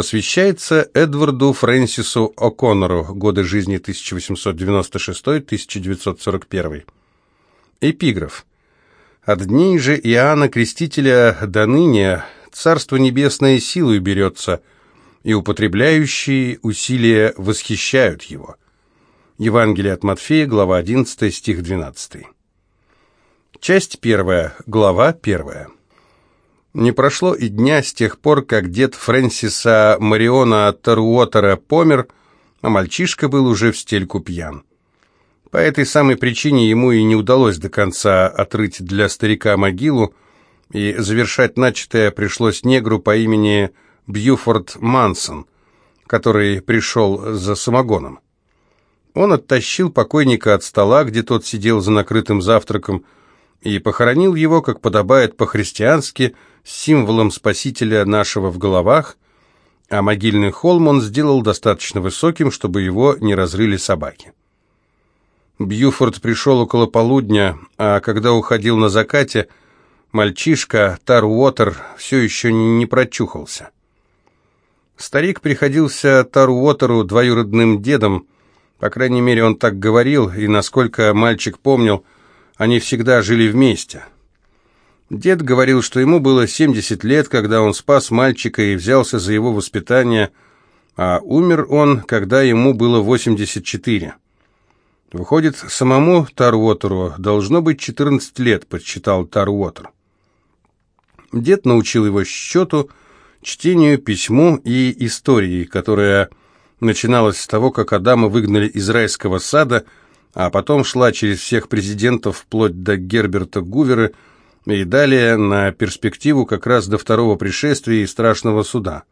посвящается Эдварду Фрэнсису О'Коннору, годы жизни 1896-1941. Эпиграф. «От дней же Иоанна Крестителя до ныне Царство Небесное силой берется, и употребляющие усилия восхищают его». Евангелие от Матфея, глава 11, стих 12. Часть первая, глава первая. Не прошло и дня с тех пор, как дед Фрэнсиса Мариона Таруотера помер, а мальчишка был уже в стельку пьян. По этой самой причине ему и не удалось до конца отрыть для старика могилу, и завершать начатое пришлось негру по имени Бьюфорд Мансон, который пришел за самогоном. Он оттащил покойника от стола, где тот сидел за накрытым завтраком, и похоронил его, как подобает по-христиански, символом спасителя нашего в головах, а могильный холм он сделал достаточно высоким, чтобы его не разрыли собаки. Бьюфорд пришел около полудня, а когда уходил на закате, мальчишка Тар Уотер все еще не прочухался. Старик приходился Тару Уотеру двоюродным дедом, по крайней мере, он так говорил, и, насколько мальчик помнил, они всегда жили вместе – Дед говорил, что ему было 70 лет, когда он спас мальчика и взялся за его воспитание, а умер он, когда ему было 84. Выходит, самому Тарвотеру должно быть 14 лет, подсчитал Тарвотер. Дед научил его счету, чтению, письму и истории, которая начиналась с того, как Адама выгнали из райского сада, а потом шла через всех президентов вплоть до Герберта Гувера, и далее на перспективу как раз до второго пришествия и страшного суда.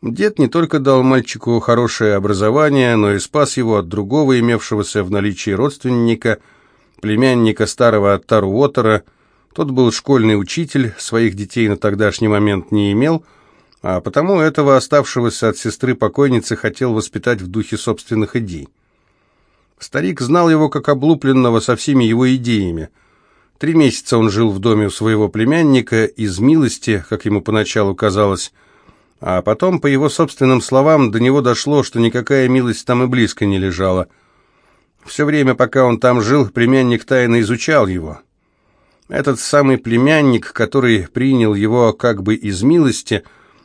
Дед не только дал мальчику хорошее образование, но и спас его от другого имевшегося в наличии родственника, племянника старого Тару Уотера. Тот был школьный учитель, своих детей на тогдашний момент не имел, а потому этого оставшегося от сестры покойницы хотел воспитать в духе собственных идей. Старик знал его как облупленного со всеми его идеями – Три месяца он жил в доме у своего племянника из милости, как ему поначалу казалось, а потом, по его собственным словам, до него дошло, что никакая милость там и близко не лежала. Все время, пока он там жил, племянник тайно изучал его. Этот самый племянник, который принял его как бы из милости,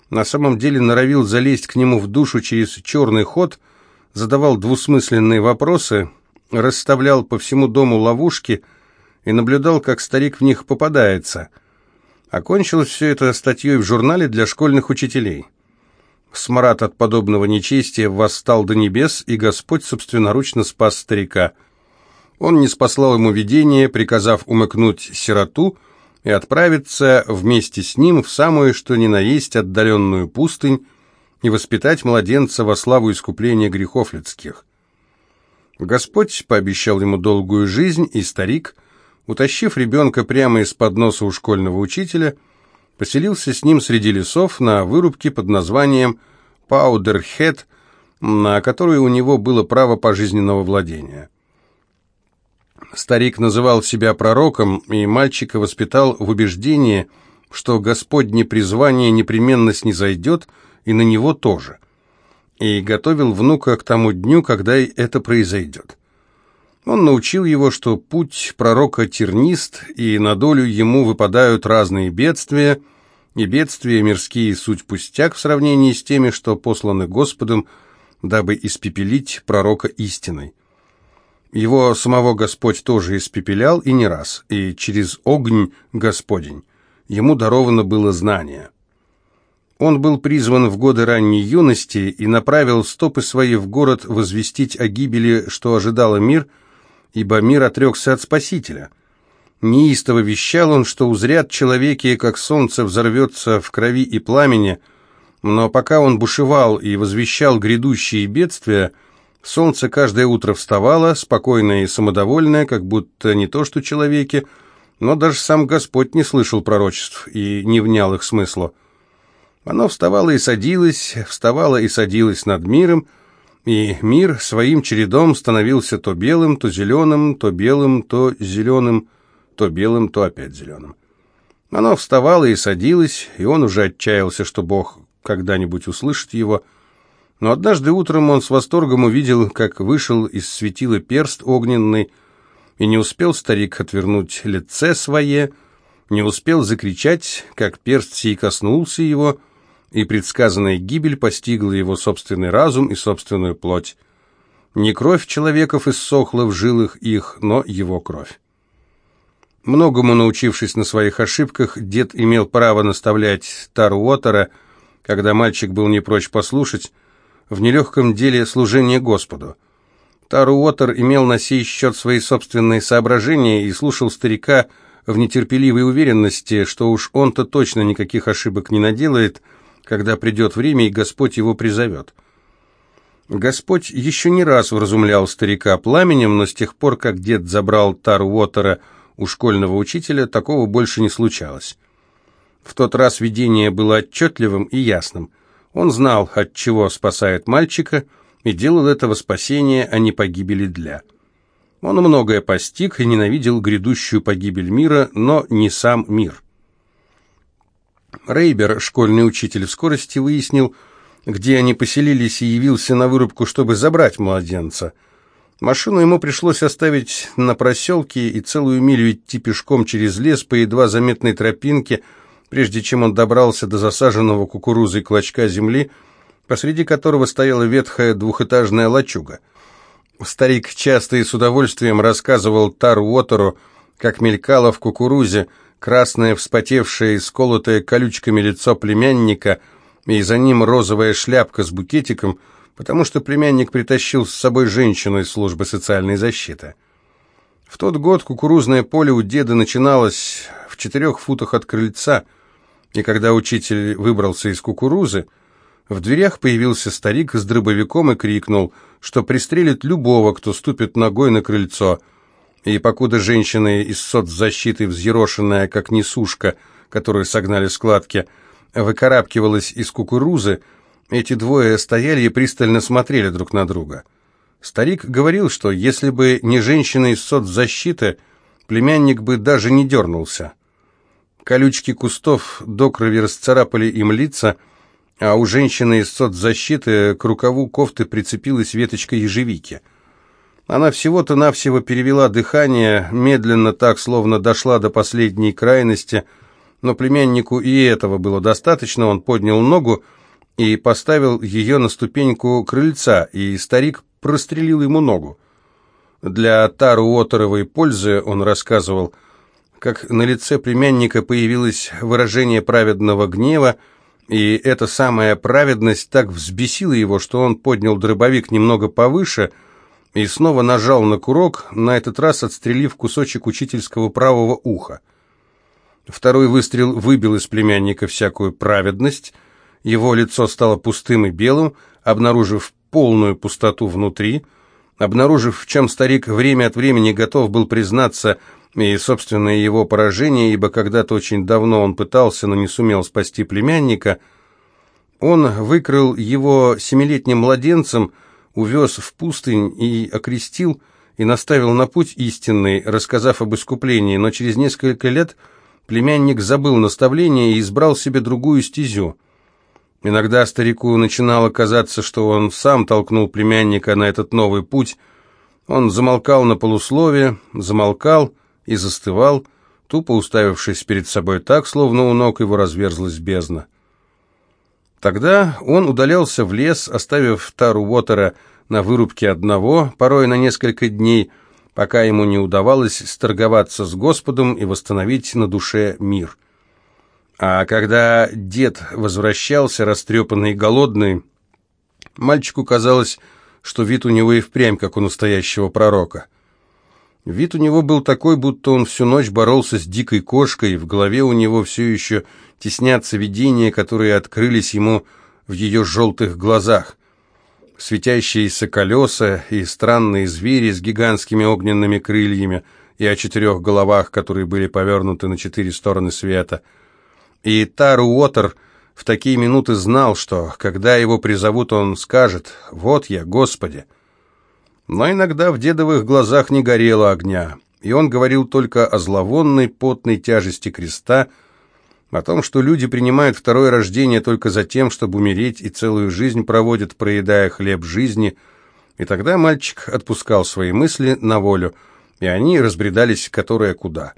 на самом деле норовил залезть к нему в душу через черный ход, задавал двусмысленные вопросы, расставлял по всему дому ловушки – и наблюдал, как старик в них попадается. Окончилось все это статьей в журнале для школьных учителей. Смрад от подобного нечестия восстал до небес, и Господь собственноручно спас старика. Он не спаслал ему видение, приказав умыкнуть сироту и отправиться вместе с ним в самую что ни на есть отдаленную пустынь и воспитать младенца во славу искупления грехов людских. Господь пообещал ему долгую жизнь, и старик – утащив ребенка прямо из-под носа у школьного учителя, поселился с ним среди лесов на вырубке под названием Паудерхед, на которую у него было право пожизненного владения. Старик называл себя пророком, и мальчика воспитал в убеждении, что Господне призвание непременно снизойдет, и на него тоже, и готовил внука к тому дню, когда это произойдет. Он научил его, что путь пророка тернист, и на долю ему выпадают разные бедствия, и бедствия мирские суть пустяк в сравнении с теми, что посланы Господом, дабы испепелить пророка истиной. Его самого Господь тоже испепелял и не раз, и через огонь Господень ему даровано было знание. Он был призван в годы ранней юности и направил стопы свои в город возвестить о гибели, что ожидало мир – ибо мир отрекся от Спасителя. Неистово вещал он, что узрят человеки, как солнце взорвется в крови и пламени, но пока он бушевал и возвещал грядущие бедствия, солнце каждое утро вставало, спокойное и самодовольное, как будто не то что человеки, но даже сам Господь не слышал пророчеств и не внял их смыслу. Оно вставало и садилось, вставало и садилось над миром, и мир своим чередом становился то белым, то зеленым, то белым, то зеленым, то белым, то опять зеленым. Оно вставало и садилось, и он уже отчаялся, что Бог когда-нибудь услышать его. Но однажды утром он с восторгом увидел, как вышел из светила перст огненный, и не успел старик отвернуть лице свое, не успел закричать, как перст сей коснулся его, и предсказанная гибель постигла его собственный разум и собственную плоть. Не кровь человеков иссохла в жилах их, но его кровь. Многому научившись на своих ошибках, дед имел право наставлять Тару Уотера, когда мальчик был не прочь послушать, в нелегком деле служения Господу. Тару Уотер имел на сей счет свои собственные соображения и слушал старика в нетерпеливой уверенности, что уж он-то точно никаких ошибок не наделает, когда придет время и Господь его призовет. Господь еще не раз вразумлял старика пламенем, но с тех пор, как дед забрал Тару Уотера у школьного учителя такого больше не случалось. В тот раз видение было отчетливым и ясным. Он знал, от чего спасает мальчика, и делал этого спасения, а не погибели для. Он многое постиг и ненавидел грядущую погибель мира, но не сам мир. Рейбер, школьный учитель в скорости, выяснил, где они поселились, и явился на вырубку, чтобы забрать младенца – Машину ему пришлось оставить на проселке и целую милю идти пешком через лес по едва заметной тропинке, прежде чем он добрался до засаженного кукурузой клочка земли, посреди которого стояла ветхая двухэтажная лачуга. Старик часто и с удовольствием рассказывал Тар Уотеру, как мелькало в кукурузе красное, вспотевшее и сколотое колючками лицо племянника, и за ним розовая шляпка с букетиком — потому что племянник притащил с собой женщину из службы социальной защиты. В тот год кукурузное поле у деда начиналось в четырех футах от крыльца, и когда учитель выбрался из кукурузы, в дверях появился старик с дробовиком и крикнул, что пристрелит любого, кто ступит ногой на крыльцо. И покуда женщина из соцзащиты, взъерошенная, как несушка, которую согнали складки, выкарабкивалась из кукурузы, эти двое стояли и пристально смотрели друг на друга. Старик говорил, что если бы не женщина из соцзащиты, племянник бы даже не дернулся. Колючки кустов до крови расцарапали им лица, а у женщины из соцзащиты к рукаву кофты прицепилась веточка ежевики. Она всего-то навсего перевела дыхание, медленно так, словно дошла до последней крайности, но племяннику и этого было достаточно, он поднял ногу, и поставил ее на ступеньку крыльца, и старик прострелил ему ногу. Для Тару Оторовой пользы он рассказывал, как на лице племянника появилось выражение праведного гнева, и эта самая праведность так взбесила его, что он поднял дробовик немного повыше и снова нажал на курок, на этот раз отстрелив кусочек учительского правого уха. Второй выстрел выбил из племянника всякую праведность, его лицо стало пустым и белым, обнаружив полную пустоту внутри, обнаружив, в чем старик время от времени готов был признаться и собственное его поражение, ибо когда-то очень давно он пытался, но не сумел спасти племянника, он выкрыл его семилетним младенцем, увез в пустынь и окрестил, и наставил на путь истинный, рассказав об искуплении, но через несколько лет племянник забыл наставление и избрал себе другую стезю. Иногда старику начинало казаться, что он сам толкнул племянника на этот новый путь. Он замолкал на полусловие, замолкал и застывал, тупо уставившись перед собой так, словно у ног его разверзлась бездна. Тогда он удалялся в лес, оставив Тару Уотера на вырубке одного, порой на несколько дней, пока ему не удавалось сторговаться с Господом и восстановить на душе мир. А когда дед возвращался, растрепанный и голодный, мальчику казалось, что вид у него и впрямь, как у настоящего пророка. Вид у него был такой, будто он всю ночь боролся с дикой кошкой, и в голове у него все еще теснятся видения, которые открылись ему в ее желтых глазах. Светящиеся колеса и странные звери с гигантскими огненными крыльями и о четырех головах, которые были повернуты на четыре стороны света — и Тару Уотер в такие минуты знал, что, когда его призовут, он скажет «Вот я, Господи». Но иногда в дедовых глазах не горело огня, и он говорил только о зловонной потной тяжести креста, о том, что люди принимают второе рождение только за тем, чтобы умереть, и целую жизнь проводят, проедая хлеб жизни. И тогда мальчик отпускал свои мысли на волю, и они разбредались которая куда.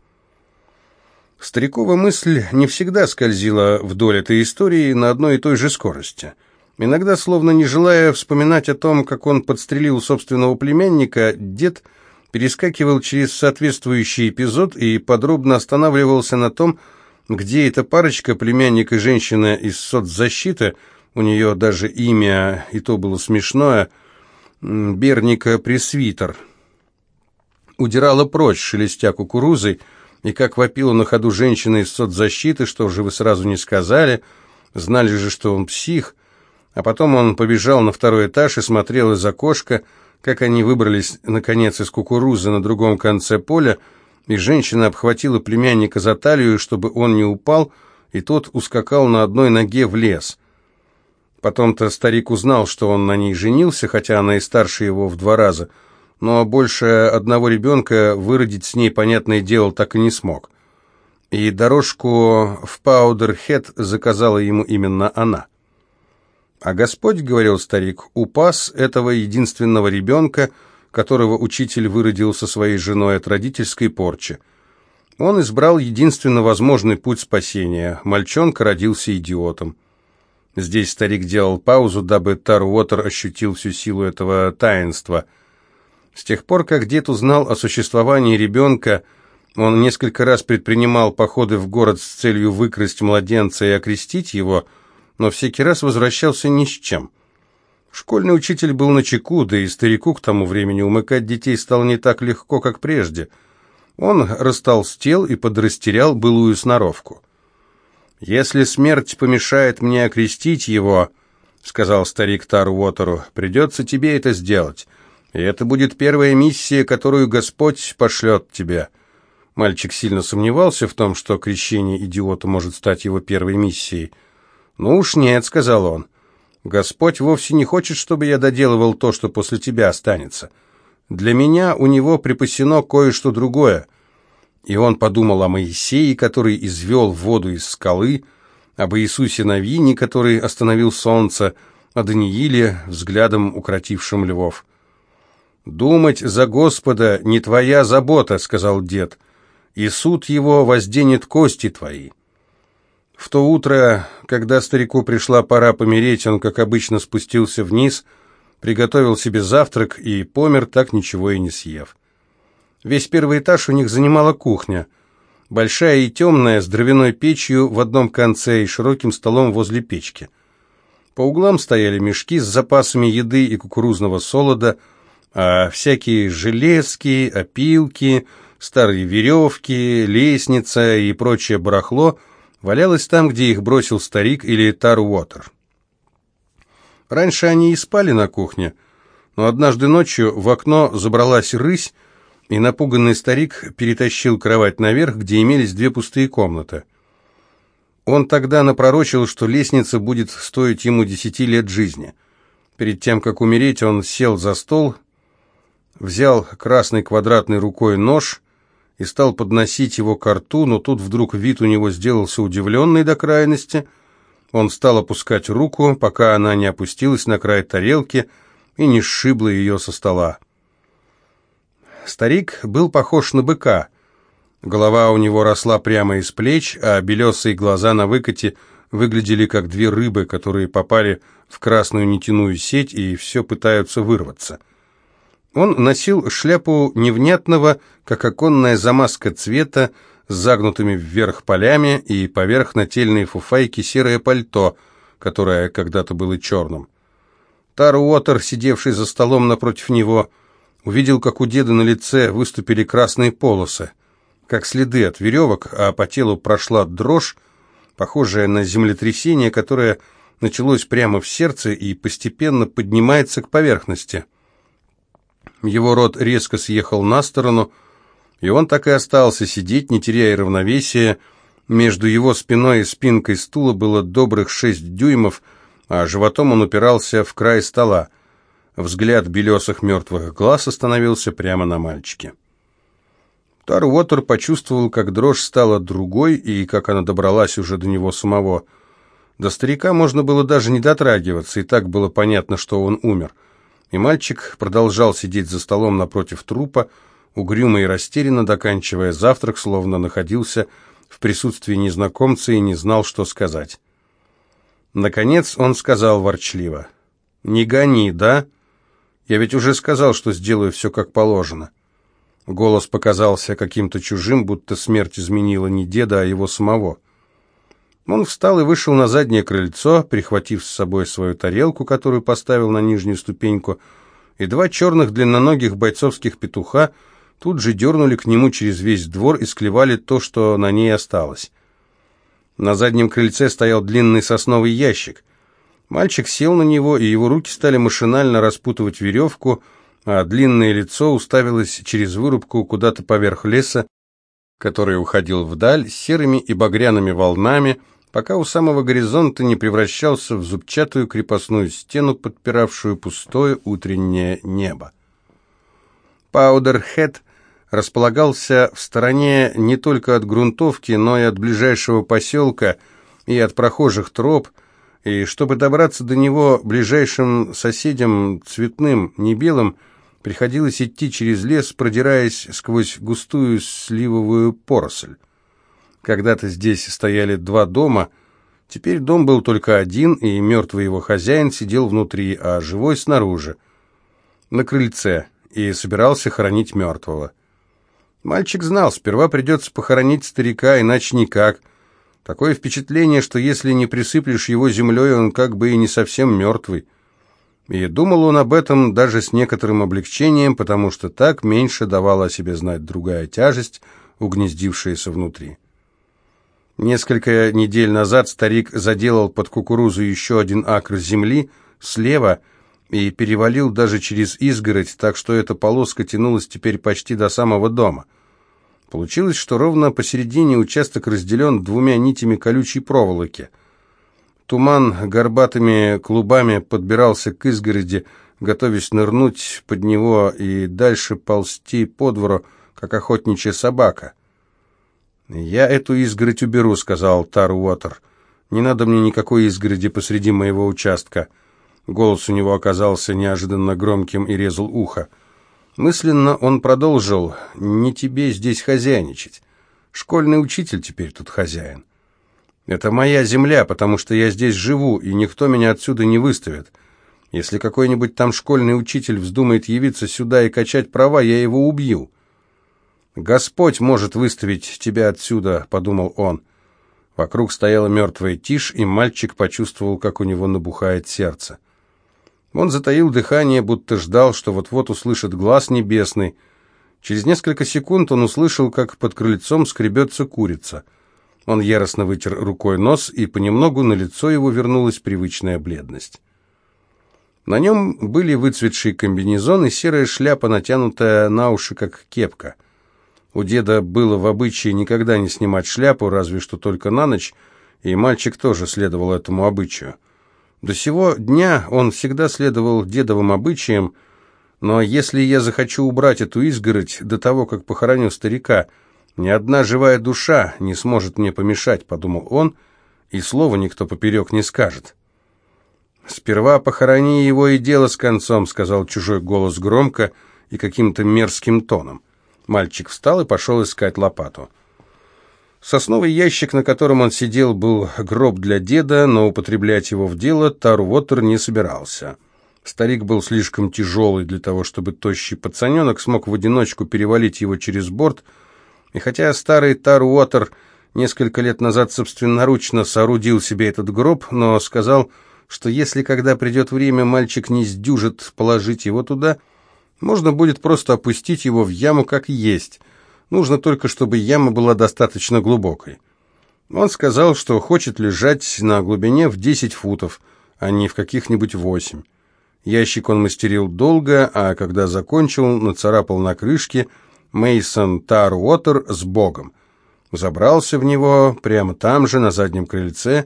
Старикова мысль не всегда скользила вдоль этой истории на одной и той же скорости. Иногда, словно не желая вспоминать о том, как он подстрелил собственного племянника, дед перескакивал через соответствующий эпизод и подробно останавливался на том, где эта парочка, племянник и женщина из соцзащиты, у нее даже имя, и то было смешное, Берника Пресвитер, удирала прочь, шелестя кукурузой, и как вопила на ходу женщина из соцзащиты, что же вы сразу не сказали, знали же, что он псих, а потом он побежал на второй этаж и смотрел из окошка, как они выбрались, наконец, из кукурузы на другом конце поля, и женщина обхватила племянника за талию, чтобы он не упал, и тот ускакал на одной ноге в лес. Потом-то старик узнал, что он на ней женился, хотя она и старше его в два раза, но больше одного ребенка выродить с ней, понятное дело, так и не смог. И дорожку в Паудерхед заказала ему именно она. А Господь, говорил старик, упас этого единственного ребенка, которого учитель выродил со своей женой от родительской порчи. Он избрал единственно возможный путь спасения. Мальчонка родился идиотом. Здесь старик делал паузу, дабы Таруотер ощутил всю силу этого таинства. С тех пор, как дед узнал о существовании ребенка, он несколько раз предпринимал походы в город с целью выкрасть младенца и окрестить его, но всякий раз возвращался ни с чем. Школьный учитель был на чеку, да и старику к тому времени умыкать детей стало не так легко, как прежде. Он растолстел и подрастерял былую сноровку. «Если смерть помешает мне окрестить его», — сказал старик Таруотеру, — «придется тебе это сделать, и это будет первая миссия, которую Господь пошлет тебе». Мальчик сильно сомневался в том, что крещение идиота может стать его первой миссией. «Ну уж нет», — сказал он, — Господь вовсе не хочет, чтобы я доделывал то, что после тебя останется. Для меня у него припасено кое-что другое. И он подумал о Моисее, который извел воду из скалы, об Иисусе Навине, который остановил солнце, о Данииле, взглядом укротившим львов. «Думать за Господа не твоя забота», — сказал дед, — «и суд его возденет кости твои». В то утро, когда старику пришла пора помереть, он, как обычно, спустился вниз, приготовил себе завтрак и помер, так ничего и не съев. Весь первый этаж у них занимала кухня, большая и темная, с дровяной печью в одном конце и широким столом возле печки. По углам стояли мешки с запасами еды и кукурузного солода, а всякие железки, опилки, старые веревки, лестница и прочее барахло – валялась там, где их бросил старик или Таруотер. Раньше они и спали на кухне, но однажды ночью в окно забралась рысь, и напуганный старик перетащил кровать наверх, где имелись две пустые комнаты. Он тогда напророчил, что лестница будет стоить ему десяти лет жизни. Перед тем, как умереть, он сел за стол, взял красной квадратной рукой нож и стал подносить его к рту, но тут вдруг вид у него сделался удивленный до крайности. Он стал опускать руку, пока она не опустилась на край тарелки и не сшибла ее со стола. Старик был похож на быка. Голова у него росла прямо из плеч, а белесые глаза на выкате выглядели как две рыбы, которые попали в красную нитяную сеть и все пытаются вырваться. Он носил шляпу невнятного, как оконная замазка цвета, с загнутыми вверх полями и поверх нательной фуфайки серое пальто, которое когда-то было черным. Тар Уотер, сидевший за столом напротив него, увидел, как у деда на лице выступили красные полосы, как следы от веревок, а по телу прошла дрожь, похожая на землетрясение, которое началось прямо в сердце и постепенно поднимается к поверхности. Его рот резко съехал на сторону, и он так и остался сидеть, не теряя равновесия. Между его спиной и спинкой стула было добрых шесть дюймов, а животом он упирался в край стола. Взгляд белесых мертвых глаз остановился прямо на мальчике. Тарвотер почувствовал, как дрожь стала другой, и как она добралась уже до него самого. До старика можно было даже не дотрагиваться, и так было понятно, что он умер. И мальчик продолжал сидеть за столом напротив трупа, угрюмо и растерянно доканчивая завтрак, словно находился в присутствии незнакомца и не знал, что сказать. Наконец он сказал ворчливо, «Не гони, да? Я ведь уже сказал, что сделаю все как положено». Голос показался каким-то чужим, будто смерть изменила не деда, а его самого. Он встал и вышел на заднее крыльцо, прихватив с собой свою тарелку, которую поставил на нижнюю ступеньку, и два черных длинноногих бойцовских петуха тут же дернули к нему через весь двор и склевали то, что на ней осталось. На заднем крыльце стоял длинный сосновый ящик. Мальчик сел на него, и его руки стали машинально распутывать веревку, а длинное лицо уставилось через вырубку куда-то поверх леса, который уходил вдаль серыми и багряными волнами, пока у самого горизонта не превращался в зубчатую крепостную стену, подпиравшую пустое утреннее небо. Паудерхед располагался в стороне не только от грунтовки, но и от ближайшего поселка и от прохожих троп, и чтобы добраться до него ближайшим соседям цветным, не белым, приходилось идти через лес, продираясь сквозь густую сливовую поросль. Когда-то здесь стояли два дома, теперь дом был только один, и мертвый его хозяин сидел внутри, а живой снаружи, на крыльце, и собирался хоронить мертвого. Мальчик знал, сперва придется похоронить старика, иначе никак. Такое впечатление, что если не присыплешь его землей, он как бы и не совсем мертвый. И думал он об этом даже с некоторым облегчением, потому что так меньше давала о себе знать другая тяжесть, угнездившаяся внутри. Несколько недель назад старик заделал под кукурузу еще один акр земли слева и перевалил даже через изгородь, так что эта полоска тянулась теперь почти до самого дома. Получилось, что ровно посередине участок разделен двумя нитями колючей проволоки. Туман горбатыми клубами подбирался к изгороди, готовясь нырнуть под него и дальше ползти по двору, как охотничья собака — «Я эту изгородь уберу», — сказал Тар Уотер. «Не надо мне никакой изгороди посреди моего участка». Голос у него оказался неожиданно громким и резал ухо. Мысленно он продолжил, «Не тебе здесь хозяйничать. Школьный учитель теперь тут хозяин. Это моя земля, потому что я здесь живу, и никто меня отсюда не выставит. Если какой-нибудь там школьный учитель вздумает явиться сюда и качать права, я его убью». «Господь может выставить тебя отсюда», — подумал он. Вокруг стояла мертвая тишь, и мальчик почувствовал, как у него набухает сердце. Он затаил дыхание, будто ждал, что вот-вот услышит глаз небесный. Через несколько секунд он услышал, как под крыльцом скребется курица. Он яростно вытер рукой нос, и понемногу на лицо его вернулась привычная бледность. На нем были выцветший комбинезон и серая шляпа, натянутая на уши, как кепка. У деда было в обычае никогда не снимать шляпу, разве что только на ночь, и мальчик тоже следовал этому обычаю. До сего дня он всегда следовал дедовым обычаям, но если я захочу убрать эту изгородь до того, как похороню старика, ни одна живая душа не сможет мне помешать, подумал он, и слова никто поперек не скажет. «Сперва похорони его и дело с концом», — сказал чужой голос громко и каким-то мерзким тоном. Мальчик встал и пошел искать лопату. Сосновый ящик, на котором он сидел, был гроб для деда, но употреблять его в дело Тарвотер не собирался. Старик был слишком тяжелый для того, чтобы тощий пацаненок смог в одиночку перевалить его через борт, и хотя старый Тарвотер несколько лет назад собственноручно соорудил себе этот гроб, но сказал, что если когда придет время, мальчик не сдюжит положить его туда – можно будет просто опустить его в яму как есть. Нужно только, чтобы яма была достаточно глубокой. Он сказал, что хочет лежать на глубине в 10 футов, а не в каких-нибудь 8. Ящик он мастерил долго, а когда закончил, нацарапал на крышке «Мейсон Таруотер с Богом». Забрался в него прямо там же, на заднем крыльце,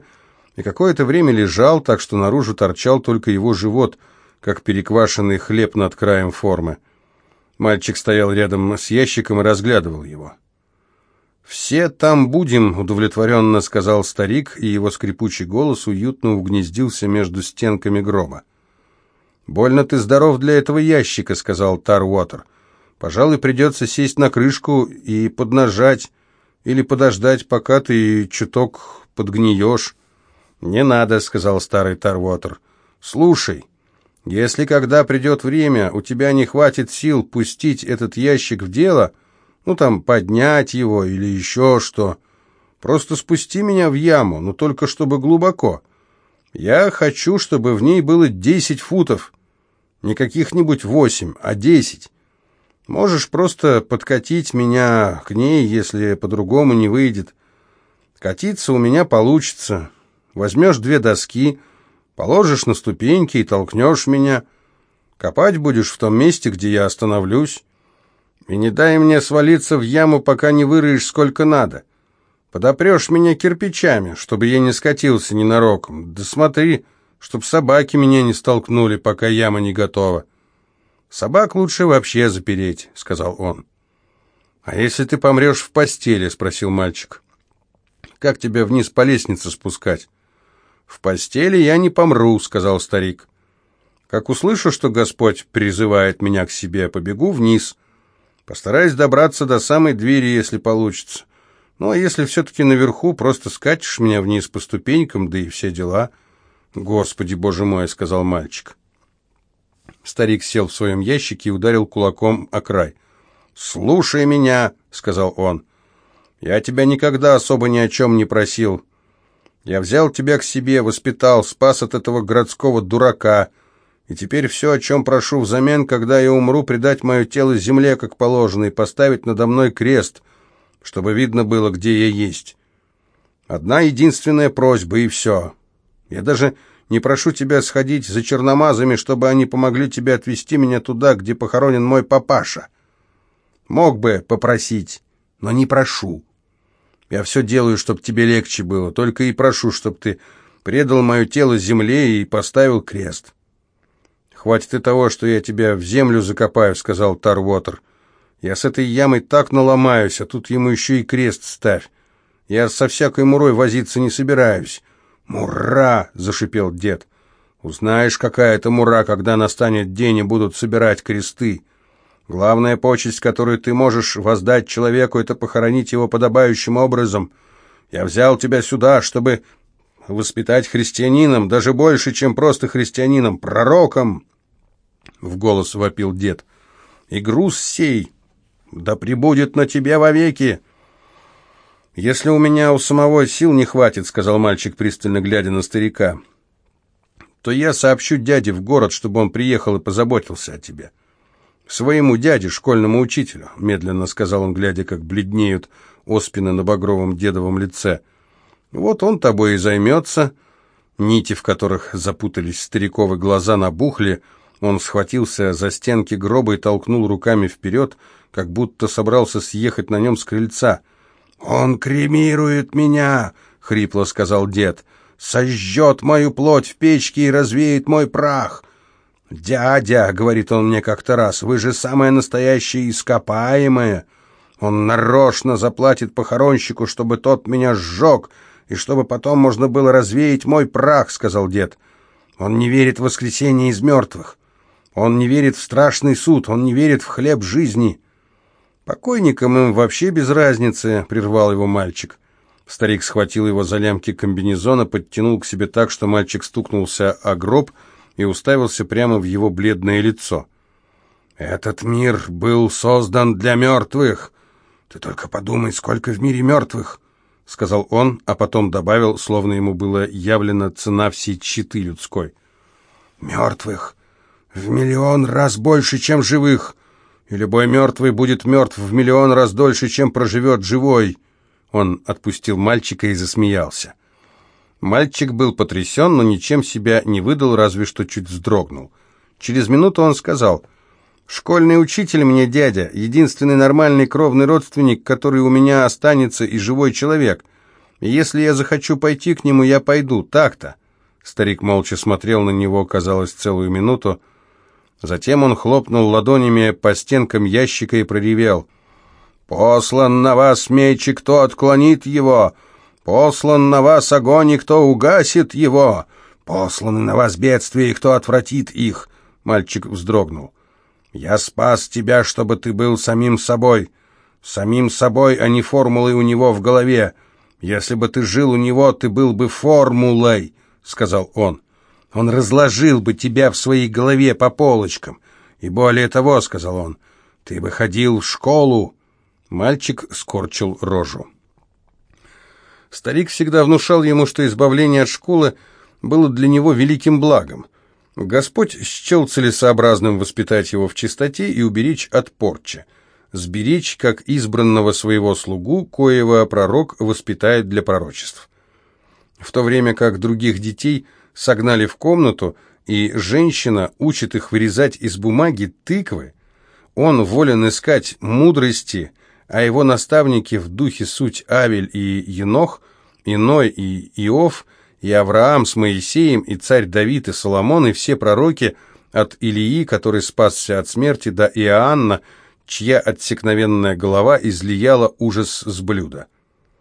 и какое-то время лежал, так что наружу торчал только его живот – как переквашенный хлеб над краем формы. Мальчик стоял рядом с ящиком и разглядывал его. «Все там будем», — удовлетворенно сказал старик, и его скрипучий голос уютно угнездился между стенками гроба. «Больно ты здоров для этого ящика», — сказал Тарвотер. «Пожалуй, придется сесть на крышку и поднажать, или подождать, пока ты чуток подгниешь». «Не надо», — сказал старый Тарвотер. «Слушай, если когда придет время, у тебя не хватит сил пустить этот ящик в дело, ну там поднять его или еще что, просто спусти меня в яму, но только чтобы глубоко. Я хочу, чтобы в ней было десять футов, не каких-нибудь восемь, а десять. Можешь просто подкатить меня к ней, если по-другому не выйдет. Катиться у меня получится. Возьмешь две доски, положишь на ступеньки и толкнешь меня. Копать будешь в том месте, где я остановлюсь. И не дай мне свалиться в яму, пока не выроешь сколько надо. Подопрешь меня кирпичами, чтобы я не скатился ненароком. Да смотри, чтоб собаки меня не столкнули, пока яма не готова. Собак лучше вообще запереть, сказал он. А если ты помрешь в постели, спросил мальчик. Как тебя вниз по лестнице спускать? В постели я не помру, сказал старик. Как услышу, что Господь призывает меня к себе, побегу вниз. Постараюсь добраться до самой двери, если получится. Ну, а если все-таки наверху, просто скатишь меня вниз по ступенькам, да и все дела — «Господи, боже мой!» — сказал мальчик. Старик сел в своем ящике и ударил кулаком о край. «Слушай меня!» — сказал он. «Я тебя никогда особо ни о чем не просил. Я взял тебя к себе, воспитал, спас от этого городского дурака. И теперь все, о чем прошу взамен, когда я умру, предать мое тело земле, как положено, и поставить надо мной крест, чтобы видно было, где я есть. Одна единственная просьба, и все. Я даже не прошу тебя сходить за черномазами, чтобы они помогли тебе отвезти меня туда, где похоронен мой папаша. Мог бы попросить, но не прошу. Я все делаю, чтобы тебе легче было, только и прошу, чтобы ты предал мое тело земле и поставил крест. «Хватит и того, что я тебя в землю закопаю», — сказал Тарвотер. «Я с этой ямой так наломаюсь, а тут ему еще и крест ставь. Я со всякой мурой возиться не собираюсь. «Мура!» — зашипел дед. «Узнаешь, какая это мура, когда настанет день и будут собирать кресты. Главная почесть, которую ты можешь воздать человеку, это похоронить его подобающим образом. Я взял тебя сюда, чтобы воспитать христианином, даже больше, чем просто христианином, пророком!» В голос вопил дед. «И груз сей, да прибудет на тебя вовеки!» «Если у меня у самого сил не хватит», — сказал мальчик, пристально глядя на старика, «то я сообщу дяде в город, чтобы он приехал и позаботился о тебе». «Своему дяде, школьному учителю», — медленно сказал он, глядя, как бледнеют оспины на багровом дедовом лице. «Вот он тобой и займется». Нити, в которых запутались стариковы глаза, набухли. Он схватился за стенки гроба и толкнул руками вперед, как будто собрался съехать на нем с крыльца. «Он кремирует меня!» — хрипло сказал дед. «Сожжет мою плоть в печке и развеет мой прах!» «Дядя», — говорит он мне как-то раз, — «вы же самое настоящее ископаемое!» Он нарочно заплатит похоронщику, чтобы тот меня сжег, и чтобы потом можно было развеять мой прах, — сказал дед. Он не верит в воскресение из мертвых. Он не верит в страшный суд, он не верит в хлеб жизни. «Покойникам им вообще без разницы», — прервал его мальчик. Старик схватил его за лямки комбинезона, подтянул к себе так, что мальчик стукнулся о гроб и уставился прямо в его бледное лицо. «Этот мир был создан для мертвых. Ты только подумай, сколько в мире мертвых!» — сказал он, а потом добавил, словно ему было явлена цена всей читы людской. «Мертвых в миллион раз больше, чем живых!» и любой мертвый будет мертв в миллион раз дольше, чем проживет живой». Он отпустил мальчика и засмеялся. Мальчик был потрясен, но ничем себя не выдал, разве что чуть вздрогнул. Через минуту он сказал, «Школьный учитель мне дядя, единственный нормальный кровный родственник, который у меня останется, и живой человек. Если я захочу пойти к нему, я пойду, так-то». Старик молча смотрел на него, казалось, целую минуту, Затем он хлопнул ладонями по стенкам ящика и проревел. «Послан на вас меч, и кто отклонит его? Послан на вас огонь, и кто угасит его? Посланы на вас бедствия, и кто отвратит их?» Мальчик вздрогнул. «Я спас тебя, чтобы ты был самим собой. Самим собой, а не формулой у него в голове. Если бы ты жил у него, ты был бы формулой», — сказал он. Он разложил бы тебя в своей голове по полочкам. И более того, — сказал он, — ты бы ходил в школу. Мальчик скорчил рожу. Старик всегда внушал ему, что избавление от школы было для него великим благом. Господь счел целесообразным воспитать его в чистоте и уберечь от порчи, сберечь, как избранного своего слугу, коего пророк воспитает для пророчеств. В то время как других детей – согнали в комнату, и женщина учит их вырезать из бумаги тыквы. Он волен искать мудрости, а его наставники в духе суть Авель и Енох, Иной и Иов, и Авраам с Моисеем, и царь Давид и Соломон, и все пророки от Илии, который спасся от смерти, до Иоанна, чья отсекновенная голова излияла ужас с блюда.